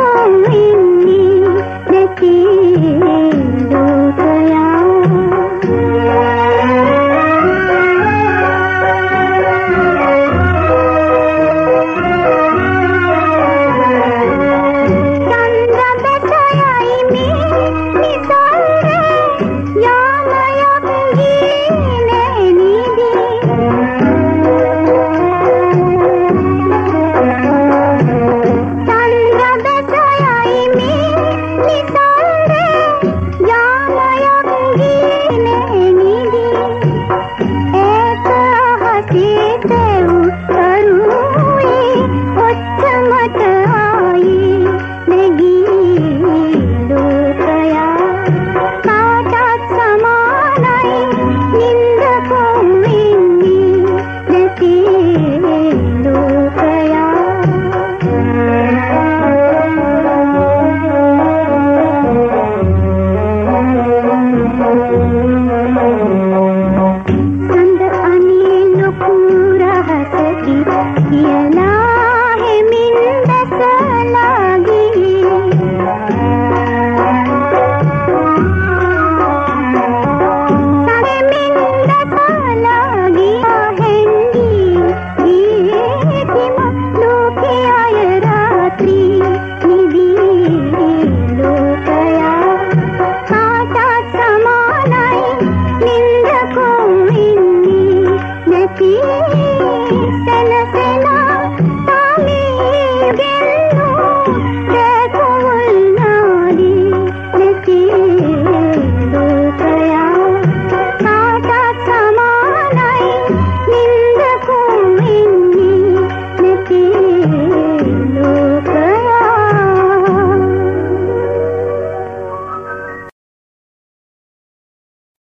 Oh, की की